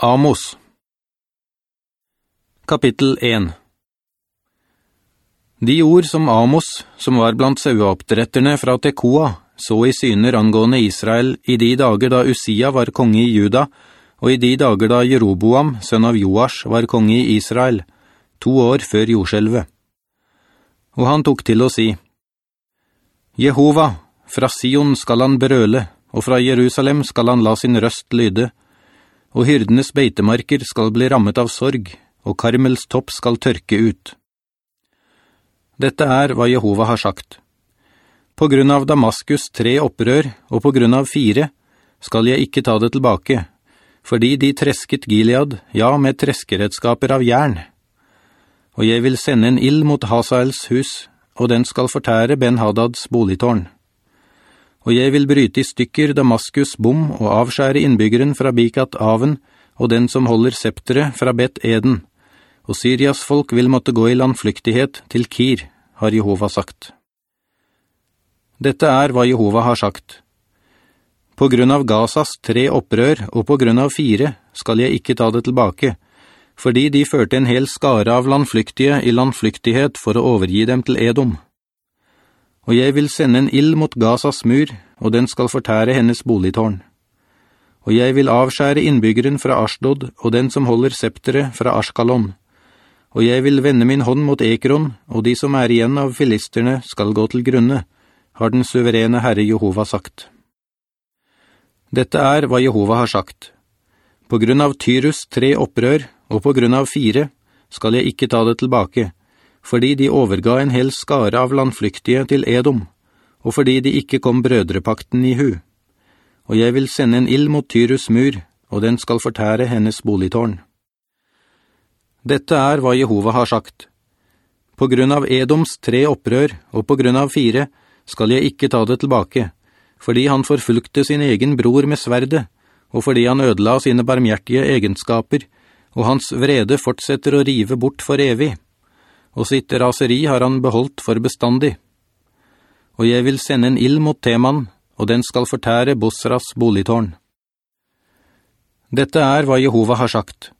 Amos. Kapittel 1 De ord som Amos, som var blant saueoppdretterne fra Tekoa, så i syner angående Israel i de dager da Usia var konge i Juda, og i de dager da Jeroboam, sønn av Joash, var konge i Israel, to år før jordskjelvet. Og han tok til å si, «Jehova, fra Sion skal han brøle, og fra Jerusalem skal han la sin røst lyde, og hyrdenes beitemarker skal bli rammet av sorg, og Karmels topp skal tørke ut. Dette er hva Jehova har sagt. På grunn av Damaskus tre opprør, og på grunn av fire, skal jeg ikke ta det tilbake, fordi de tresket Gilead, ja, med treskeredskaper av jern. Og jeg vil sende en ill mot Hasaels hus, og den skal fortære Ben-Hadads boligtårn og jeg vil bryte i stykker Damaskus bom og avskjære innbyggeren fra Bikat Aven og den som holder septere fra Bet Eden, og Syrias folk vil måtte gå i landflyktighet til Kir, har Jehova sagt. Dette er hva Jehova har sagt. På grunn av Gazas tre opprør og på grunn av fire skal jeg ikke ta det tilbake, fordi de førte en hel skare av landflyktige i landflyktighet for å overgi dem til Edom og jeg vil sende en ild mot Gazas mur, og den skal fortære hennes boligtårn. Og jeg vil avskjære innbyggeren fra Ashdod, og den som holder septere fra Ashkalon. Og jeg vil vende min hånd mot Ekron, og de som er igjen av filisterne skal gå til grunne, har den suverene Herre Jehova sagt. Dette er hva Jehova har sagt. På grunn av Tyrus tre opprør, og på grunn av fire, skal jeg ikke ta det tilbake, fordi de overga en hel skare av landflyktige til Edom, og fordi de ikke kom brødrepakten i hu. Og jeg vil sende en ild mot Tyrus mur, og den skal fortære hennes boligtårn. Dette er hva Jehova har sagt. På grunn av Edoms tre opprør, og på grunn av fire, skal jeg ikke ta det tilbake, fordi han forfulgte sin egen bror med sverde, og fordi han ødela sine barmhjertige egenskaper, og hans vrede fortsetter å rive bort for evig og sitt raseri har han beholdt for bestandig. Og jeg vil sende en ill mot Teman, og den skal fortære Bosras boligtårn. Dette er hva Jehova har sagt.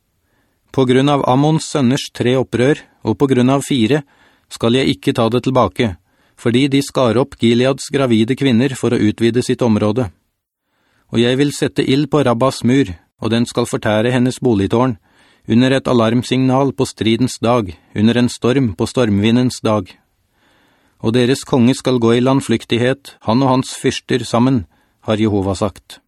På grunn av Ammons sønners tre opprør, og på grunn av fire, skal jeg ikke ta det tilbake, fordi de skar opp Gileads gravide kvinner for å utvide sitt område. Og jeg vil sette ill på Rabbas mur, og den skal fortære hennes boligtårn, under et alarmsignal på stridens dag, under en storm på stormvindens dag. Og deres konge skal gå i landflyktighet, han og hans fyrster sammen, har Jehova sagt.»